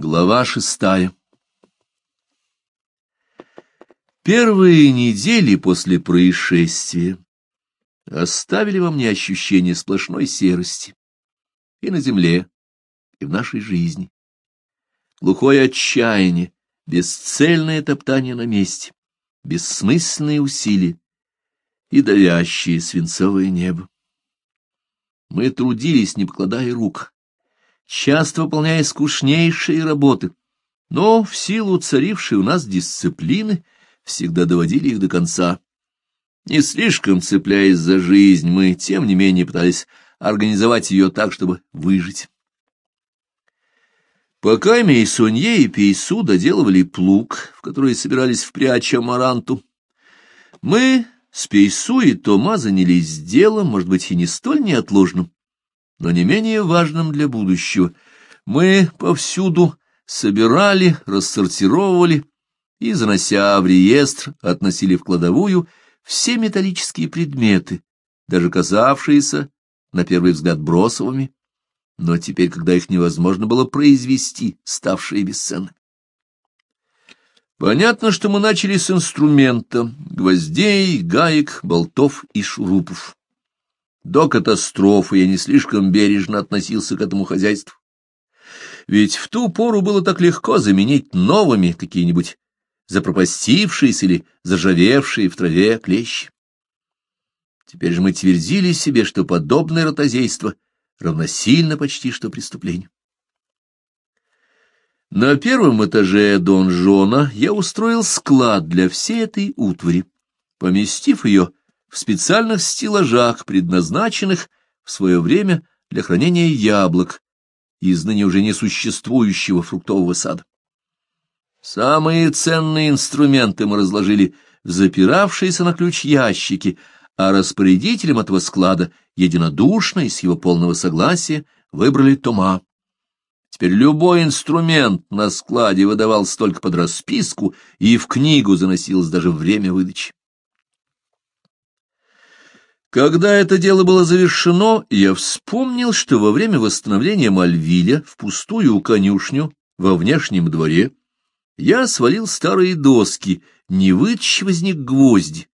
Глава шестая Первые недели после происшествия оставили во мне ощущение сплошной серости и на земле, и в нашей жизни. Глухое отчаяние, бесцельное топтание на месте, бессмысленные усилия и давящее свинцовое небо. Мы трудились, не покладая рук, часто выполняя скучнейшие работы, но в силу царившей у нас дисциплины всегда доводили их до конца. Не слишком цепляясь за жизнь, мы, тем не менее, пытались организовать ее так, чтобы выжить. Пока Мейсонье и Пейсу доделывали плуг, в который собирались впрячь амаранту, мы с Пейсу и Тома занялись делом, может быть, и не столь неотложным, но не менее важным для будущего. Мы повсюду собирали, рассортировывали и, занося в реестр, относили в кладовую все металлические предметы, даже казавшиеся, на первый взгляд, бросовыми, но теперь, когда их невозможно было произвести, ставшие бесценны. Понятно, что мы начали с инструмента — гвоздей, гаек, болтов и шурупов. До катастрофы я не слишком бережно относился к этому хозяйству. Ведь в ту пору было так легко заменить новыми какие-нибудь запропастившиеся или заржавевшие в траве клещи. Теперь же мы твердили себе, что подобное ротозейство равносильно почти что преступлению. На первом этаже донжона я устроил склад для всей этой утвари, поместив ее в специальных стеллажах, предназначенных в свое время для хранения яблок из ныне уже несуществующего фруктового сада. Самые ценные инструменты мы разложили в запиравшиеся на ключ ящики, а распорядителем этого склада единодушно и с его полного согласия выбрали Тома. Теперь любой инструмент на складе выдавался только под расписку, и в книгу заносилось даже время выдачи. Когда это дело было завершено, я вспомнил, что во время восстановления Мальвиля в пустую конюшню во внешнем дворе я свалил старые доски, не вытащив из них гвозди.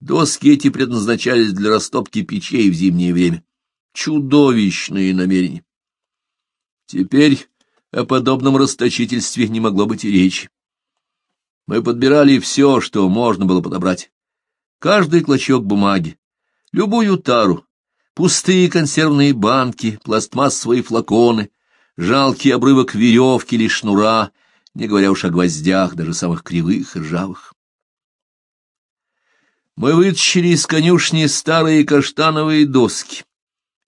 Доски эти предназначались для растопки печей в зимнее время. Чудовищные намерения. Теперь о подобном расточительстве не могло быть и речи. Мы подбирали все, что можно было подобрать. Каждый клочок бумаги, любую тару, пустые консервные банки, пластмассовые флаконы, жалкий обрывок веревки или шнура, не говоря уж о гвоздях, даже самых кривых и ржавых. Мы вытащили из конюшни старые каштановые доски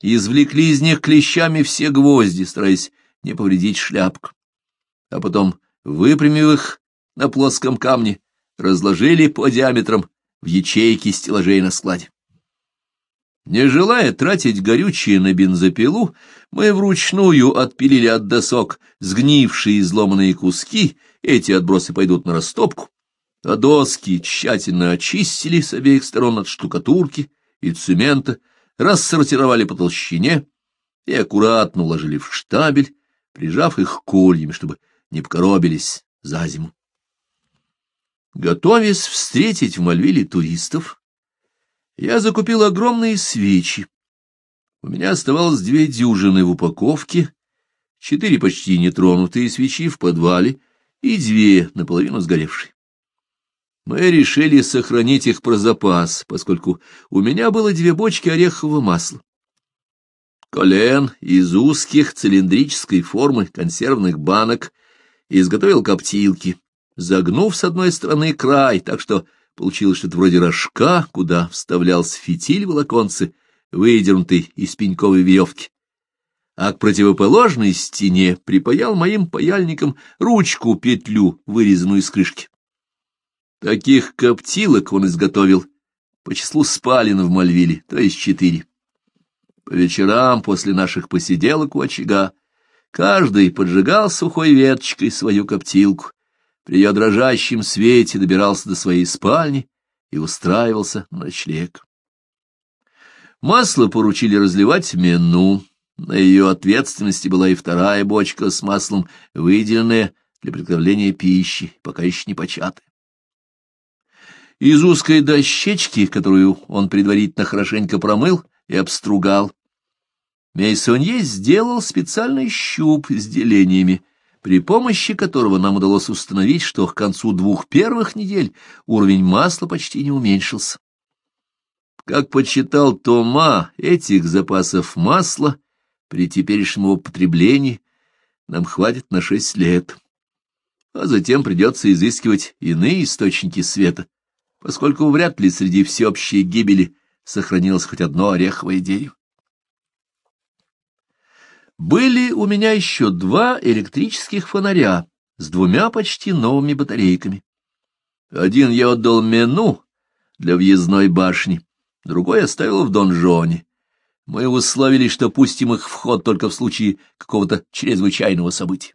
и извлекли из них клещами все гвозди, стараясь не повредить шляпку. А потом, выпрямив их на плоском камне, разложили по диаметрам в ячейки стеллажей на складе. Не желая тратить горючее на бензопилу, мы вручную отпилили от досок сгнившие и изломанные куски, эти отбросы пойдут на растопку, а доски тщательно очистили с обеих сторон от штукатурки и цемента, рассортировали по толщине и аккуратно уложили в штабель, прижав их кольями, чтобы не покоробились за зиму. Готовясь встретить в Мальвиле туристов, я закупил огромные свечи. У меня оставалось две дюжины в упаковке, четыре почти нетронутые свечи в подвале и две наполовину сгоревшие. Мы решили сохранить их про запас, поскольку у меня было две бочки орехового масла. Колен из узких цилиндрической формы консервных банок изготовил коптилки, загнув с одной стороны край, так что Получилось что-то вроде рожка, куда вставлялся фитиль волоконцы, выдернутый из пеньковой веревки. А к противоположной стене припаял моим паяльником ручку-петлю, вырезанную из крышки. Таких коптилок он изготовил по числу спален в Мальвиле, то есть четыре. По вечерам после наших посиделок у очага каждый поджигал сухой веточкой свою коптилку, при ее дрожащем свете добирался до своей спальни и устраивался на ночлег. Масло поручили разливать мену. На ее ответственности была и вторая бочка с маслом, выделенная для приготовления пищи, пока еще не початы. Из узкой дощечки, которую он предварительно хорошенько промыл и обстругал, Мейсонье сделал специальный щуп с делениями, при помощи которого нам удалось установить, что к концу двух первых недель уровень масла почти не уменьшился. Как подсчитал Тома, этих запасов масла при теперешнем его потреблении нам хватит на шесть лет. А затем придется изыскивать иные источники света, поскольку вряд ли среди всеобщей гибели сохранилось хоть одно ореховое дерево. Были у меня еще два электрических фонаря с двумя почти новыми батарейками. Один я отдал Мену для въездной башни, другой оставил в донжоне. Мы условились, что пустим их в ход только в случае какого-то чрезвычайного события.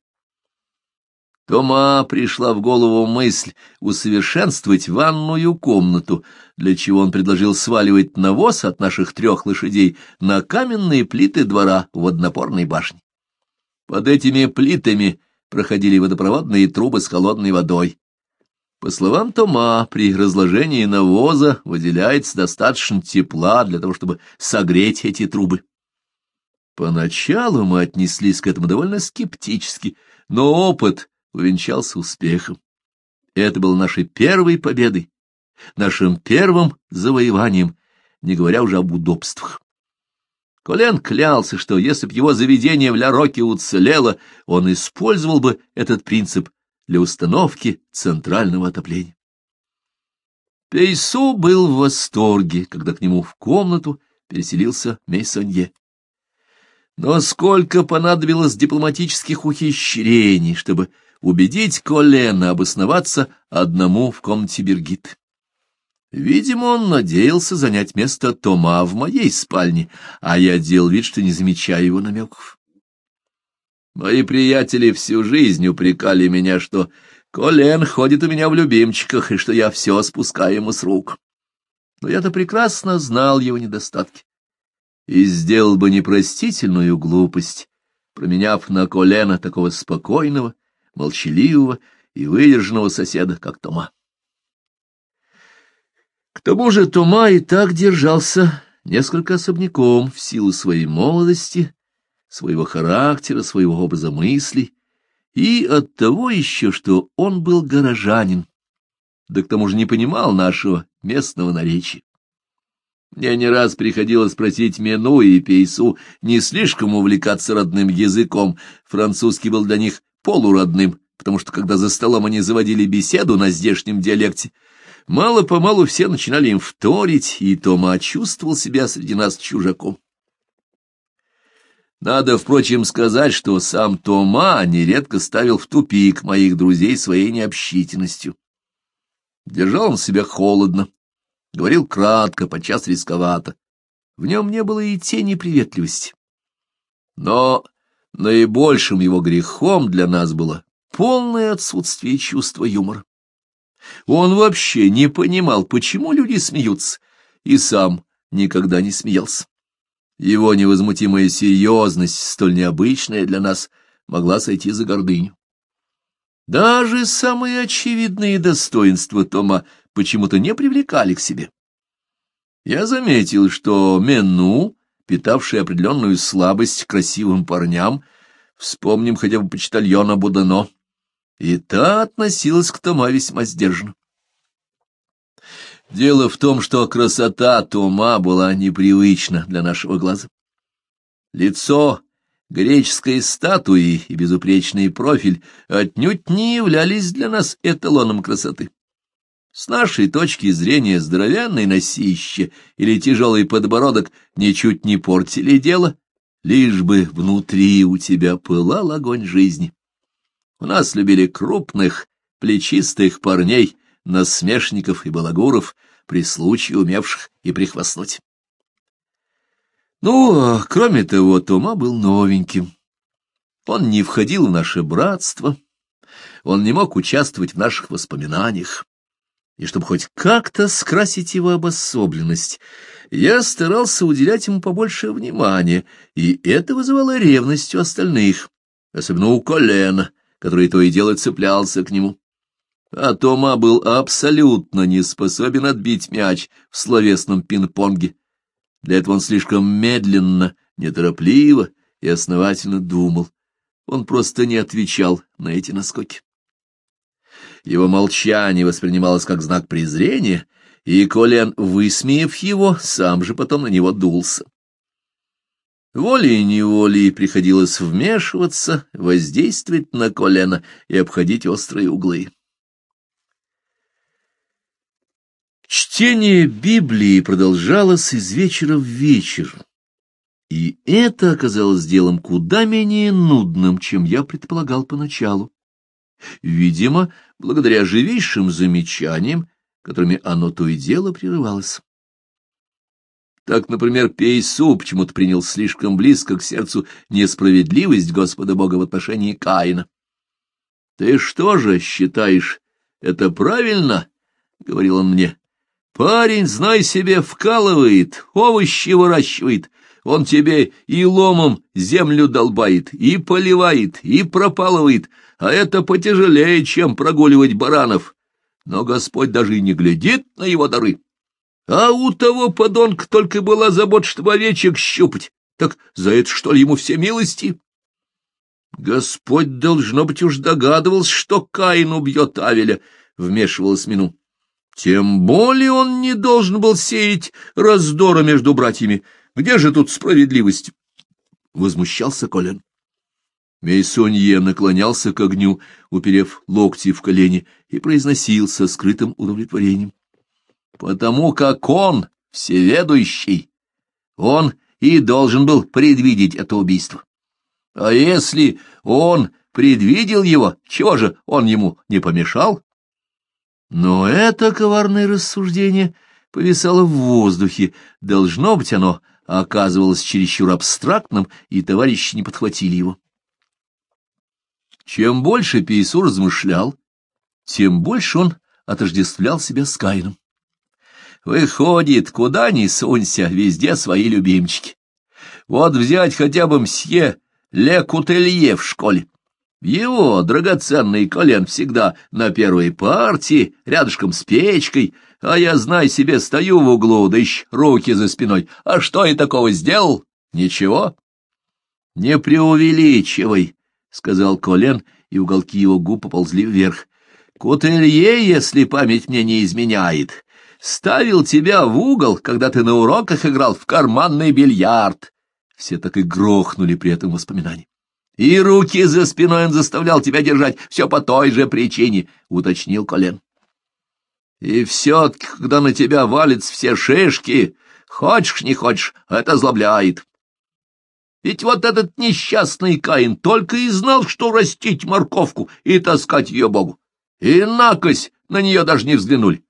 Тома пришла в голову мысль усовершенствовать ванную комнату, для чего он предложил сваливать навоз от наших трех лошадей на каменные плиты двора в однопорной башне. Под этими плитами проходили водопроводные трубы с холодной водой. По словам Тома, при разложении навоза выделяется достаточно тепла для того, чтобы согреть эти трубы. Поначалу мы отнеслись к этому довольно скептически, но опыт увенчался успехом. Это было нашей первой победой, нашим первым завоеванием, не говоря уже об удобствах. Колен клялся, что если б его заведение в Ля-Роке уцелело, он использовал бы этот принцип для установки центрального отопления. Пейсу был в восторге, когда к нему в комнату переселился Мейсонье. Но сколько понадобилось дипломатических ухищрений, чтобы убедить Колена обосноваться одному в комнате Бергит. Видимо, он надеялся занять место Тома в моей спальне, а я делал вид, что не замечаю его намеков. Мои приятели всю жизнь упрекали меня, что Колен ходит у меня в любимчиках и что я все спускаю ему с рук. Но я-то прекрасно знал его недостатки и сделал бы непростительную глупость, променяв на Колена такого спокойного, молчаливого и выдержанного соседа, как Тома. К тому же Тома и так держался несколько особняком в силу своей молодости, своего характера, своего образа мыслей, и от того еще, что он был горожанин, да к тому же не понимал нашего местного наречия. Мне не раз приходилось просить Мену и Пейсу не слишком увлекаться родным языком, французский был для них полуродным, потому что, когда за столом они заводили беседу на здешнем диалекте, мало-помалу все начинали им вторить, и Тома чувствовал себя среди нас чужаком. Надо, впрочем, сказать, что сам Тома нередко ставил в тупик моих друзей своей необщительностью. Держал он себя холодно, говорил кратко, подчас рисковато. В нем не было и тени приветливости. Но Наибольшим его грехом для нас было полное отсутствие чувства юмора. Он вообще не понимал, почему люди смеются, и сам никогда не смеялся. Его невозмутимая серьезность, столь необычная для нас, могла сойти за гордыню. Даже самые очевидные достоинства Тома почему-то не привлекали к себе. Я заметил, что Мену питавший определенную слабость к красивым парням, вспомним хотя бы почтальона Будано, и та относилась к Тома весьма сдержанно. Дело в том, что красота Тома была непривычна для нашего глаза. Лицо греческой статуи и безупречный профиль отнюдь не являлись для нас эталоном красоты. С нашей точки зрения здоровенный носище или тяжелый подбородок ничуть не портили дело, лишь бы внутри у тебя пылал огонь жизни. У нас любили крупных, плечистых парней, насмешников и балагуров, при случае умевших и прихвастнуть. Ну, а кроме того, Тома был новеньким. Он не входил в наше братство, он не мог участвовать в наших воспоминаниях и чтобы хоть как-то скрасить его обособленность, я старался уделять ему побольше внимания, и это вызывало ревность у остальных, особенно у Колена, который то и дело цеплялся к нему. А Тома был абсолютно не способен отбить мяч в словесном пинг-понге. Для этого он слишком медленно, неторопливо и основательно думал. Он просто не отвечал на эти наскоки. Его молчание воспринималось как знак презрения, и Колян, высмеяв его, сам же потом на него дулся. Волей-неволей приходилось вмешиваться, воздействовать на Колена и обходить острые углы. Чтение Библии продолжалось из вечера в вечер, и это оказалось делом куда менее нудным, чем я предполагал поначалу. Видимо, благодаря живейшим замечаниям, которыми оно то и дело прерывалось. Так, например, Пейсу почему-то принял слишком близко к сердцу несправедливость Господа Бога в отношении Каина. — Ты что же считаешь, это правильно? — говорил он мне. — Парень, знай себе, вкалывает, овощи выращивает, он тебе и ломом землю долбает, и поливает, и пропалывает — а это потяжелее, чем прогуливать баранов. Но Господь даже и не глядит на его дары. А у того подонка только была забота, чтобы овечек щупать. Так за это, что ли, ему все милости? Господь, должно быть, уж догадывался, что Каин убьет Авеля, — вмешивалась Мину. Тем более он не должен был сеять раздора между братьями. Где же тут справедливость? — возмущался Колин. Мейсонье наклонялся к огню, уперев локти в колени, и произносил со скрытым удовлетворением. — Потому как он всеведущий, он и должен был предвидеть это убийство. А если он предвидел его, чего же он ему не помешал? Но это коварное рассуждение повисало в воздухе. Должно быть, оно оказывалось чересчур абстрактным, и товарищи не подхватили его. Чем больше Пейсу размышлял, тем больше он отождествлял себя с Каином. Выходит, куда ни сунься, везде свои любимчики. Вот взять хотя бы мсье Ле Кутелье в школе. Его драгоценный колен всегда на первой партии, рядышком с печкой, а я, знай себе, стою в углу, да руки за спиной. А что я такого сделал? Ничего. Не преувеличивай, — сказал Колен, и уголки его губ поползли вверх. — Кутелье, если память мне не изменяет, ставил тебя в угол, когда ты на уроках играл в карманный бильярд. Все так и грохнули при этом воспоминании. И руки за спиной он заставлял тебя держать, все по той же причине, — уточнил Колен. — И все-таки, когда на тебя валятся все шишки, хочешь не хочешь, это злобляет. Ведь вот этот несчастный Каин только и знал, что растить морковку и таскать ее Богу. И накось на нее даже не взглянули.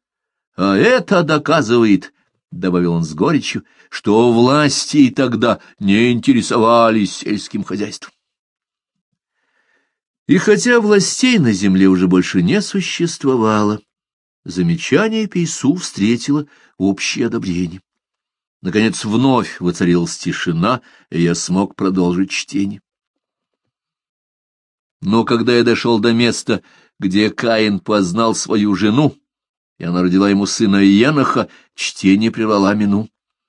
А это доказывает, — добавил он с горечью, — что власти и тогда не интересовались сельским хозяйством. И хотя властей на земле уже больше не существовало, замечание Пейсу встретило общее одобрение. Наконец вновь воцарилась тишина, и я смог продолжить чтение. Но когда я дошел до места, где Каин познал свою жену, и она родила ему сына Еноха, чтение прервала Мину.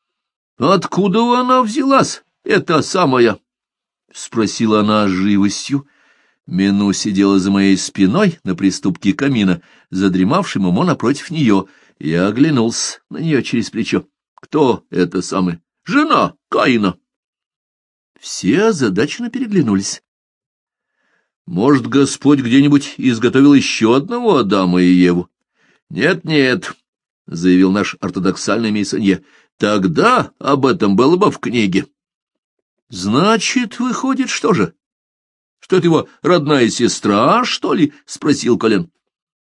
— Откуда она взялась, эта самая? — спросила она с живостью. Мину сидела за моей спиной на приступке камина, задремавшим ему напротив нее. Я оглянулся на нее через плечо. Кто это самый? Жена Каина. Все озадаченно переглянулись. Может, Господь где-нибудь изготовил еще одного Адама и Еву? Нет-нет, — заявил наш ортодоксальный мейсонье, — тогда об этом было бы в книге. Значит, выходит, что же? Что это его родная сестра, что ли? — спросил Колен.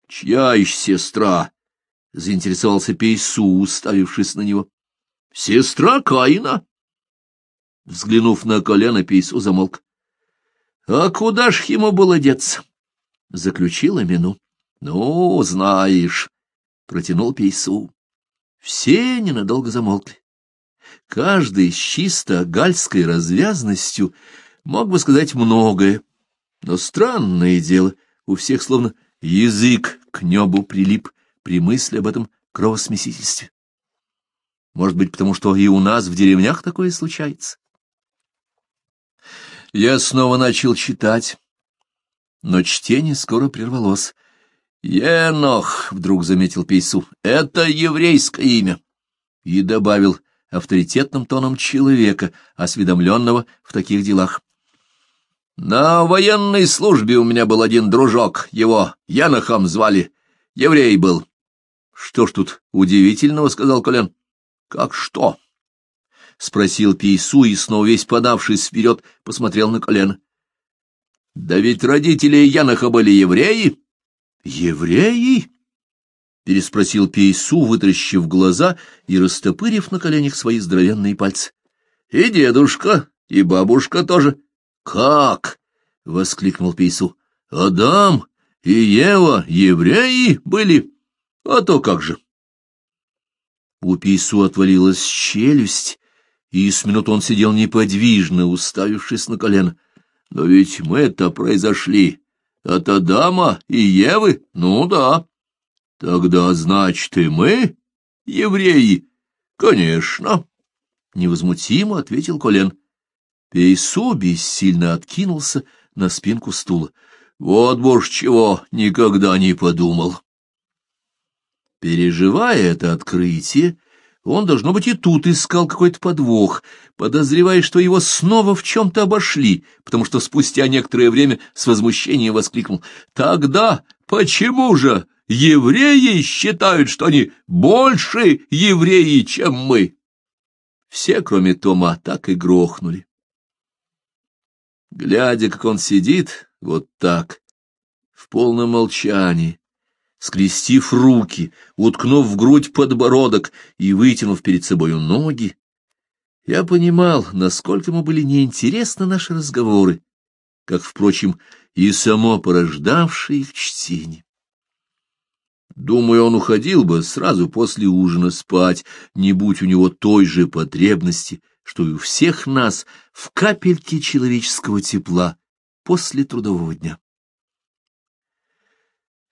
Чья еще сестра? — заинтересовался Пейсу, уставившись на него. Сестра Каина. Взглянув на колено, Пейсу замолк. А куда ж ему было деться? Заключила Мину. Ну, знаешь, протянул Пейсу. Все ненадолго замолкли. Каждый с чисто гальской развязностью мог бы сказать многое, но странное дело, у всех словно язык к небу прилип при мысли об этом кровосмесительстве. Может быть, потому что и у нас в деревнях такое случается. Я снова начал читать, но чтение скоро прервалось. «Енох», — вдруг заметил Пейсу, — «это еврейское имя». И добавил авторитетным тоном человека, осведомленного в таких делах. «На военной службе у меня был один дружок, его Енохом звали, еврей был». «Что ж тут удивительного?» — сказал Колен. — Как что? — спросил Пейсу и, снова весь подавшись вперед, посмотрел на колено. — Да ведь родители Яноха были евреи. — Евреи? — переспросил Пейсу, вытаращив глаза и растопырив на коленях свои здоровенные пальцы. — И дедушка, и бабушка тоже. — Как? — воскликнул Пейсу. — Адам и Ева евреи были. А то как же! — у Пейсу отвалилась челюсть, и с минут он сидел неподвижно, уставившись на колено. Но ведь мы это произошли от Адама и Евы, ну да. Тогда, значит, и мы, евреи? Конечно, — невозмутимо ответил Колен. Пейсу бессильно откинулся на спинку стула. Вот бож чего никогда не подумал. Переживая это открытие, он, должно быть, и тут искал какой-то подвох, подозревая, что его снова в чем-то обошли, потому что спустя некоторое время с возмущением воскликнул. «Тогда почему же евреи считают, что они больше евреи, чем мы?» Все, кроме Тома, так и грохнули. Глядя, как он сидит, вот так, в полном молчании, скрестив руки, уткнув в грудь подбородок и вытянув перед собою ноги, я понимал, насколько ему были неинтересны наши разговоры, как, впрочем, и само порождавшее их чтение. Думаю, он уходил бы сразу после ужина спать, не будь у него той же потребности, что и у всех нас в капельке человеческого тепла после трудового дня.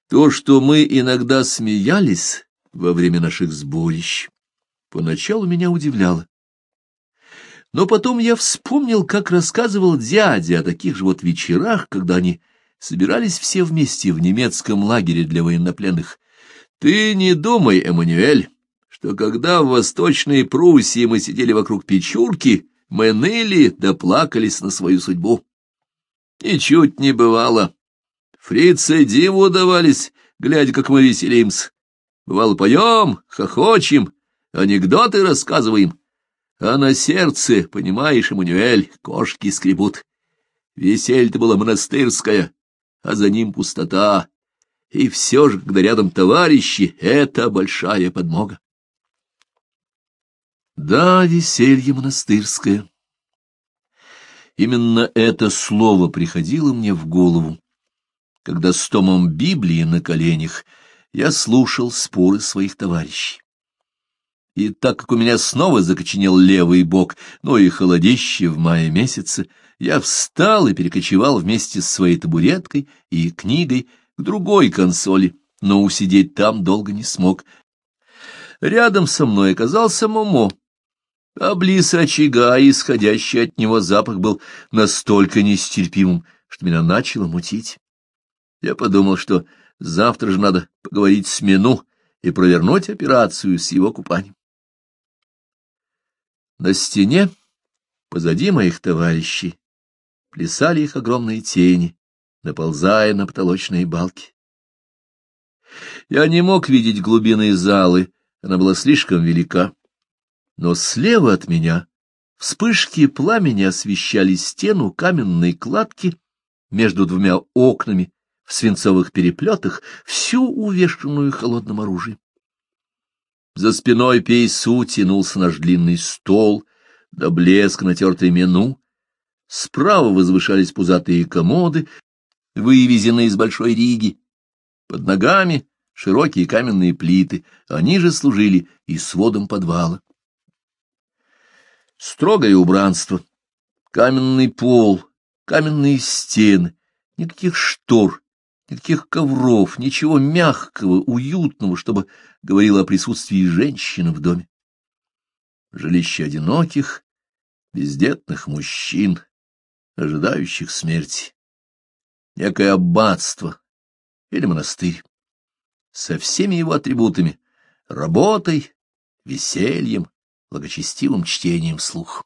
То, что мы иногда смеялись во время наших сборищ, поначалу меня удивляло. Но потом я вспомнил, как рассказывал дядя о таких же вот вечерах, когда они собирались все вместе в немецком лагере для военнопленных. Ты не думай, Эммануэль, что когда в Восточной Пруссии мы сидели вокруг печурки, мы ныли да плакались на свою судьбу. Ничуть не бывало. Фрицы диву давались, глядя, как мы веселимся. Бывало, поем, хохочем, анекдоты рассказываем. А на сердце, понимаешь, Эммануэль, кошки скребут. Весель-то было монастырское, а за ним пустота. И все же, когда рядом товарищи, это большая подмога. Да, веселье монастырское. Именно это слово приходило мне в голову, когда с томом Библии на коленях я слушал споры своих товарищей. И так как у меня снова закоченел левый бок, ну и холодище в мае месяце, я встал и перекочевал вместе с своей табуреткой и книгой к другой консоли, но усидеть там долго не смог. Рядом со мной оказался Момо. А близ очага исходящий от него запах был настолько нестерпимым, что меня начало мутить. Я подумал, что завтра же надо поговорить с Мину и провернуть операцию с его купанием. На стене, позади моих товарищей, плясали их огромные тени, наползая на потолочные балки. Я не мог видеть глубины залы, она была слишком велика. Но слева от меня вспышки пламени освещали стену каменной кладки между двумя окнами, в свинцовых переплетах, всю увешанную холодным оружием. За спиной Пейсу тянулся наш длинный стол, до блеска натертый мену. Справа возвышались пузатые комоды, вывезенные из Большой Риги. Под ногами широкие каменные плиты, они же служили и сводом подвала. Строгое убранство, каменный пол, каменные стены, никаких штор, никаких ковров, ничего мягкого, уютного, чтобы говорило о присутствии женщины в доме. Жилище одиноких, бездетных мужчин, ожидающих смерти. Некое аббатство или монастырь. Со всеми его атрибутами — работой, весельем, благочестивым чтением слух.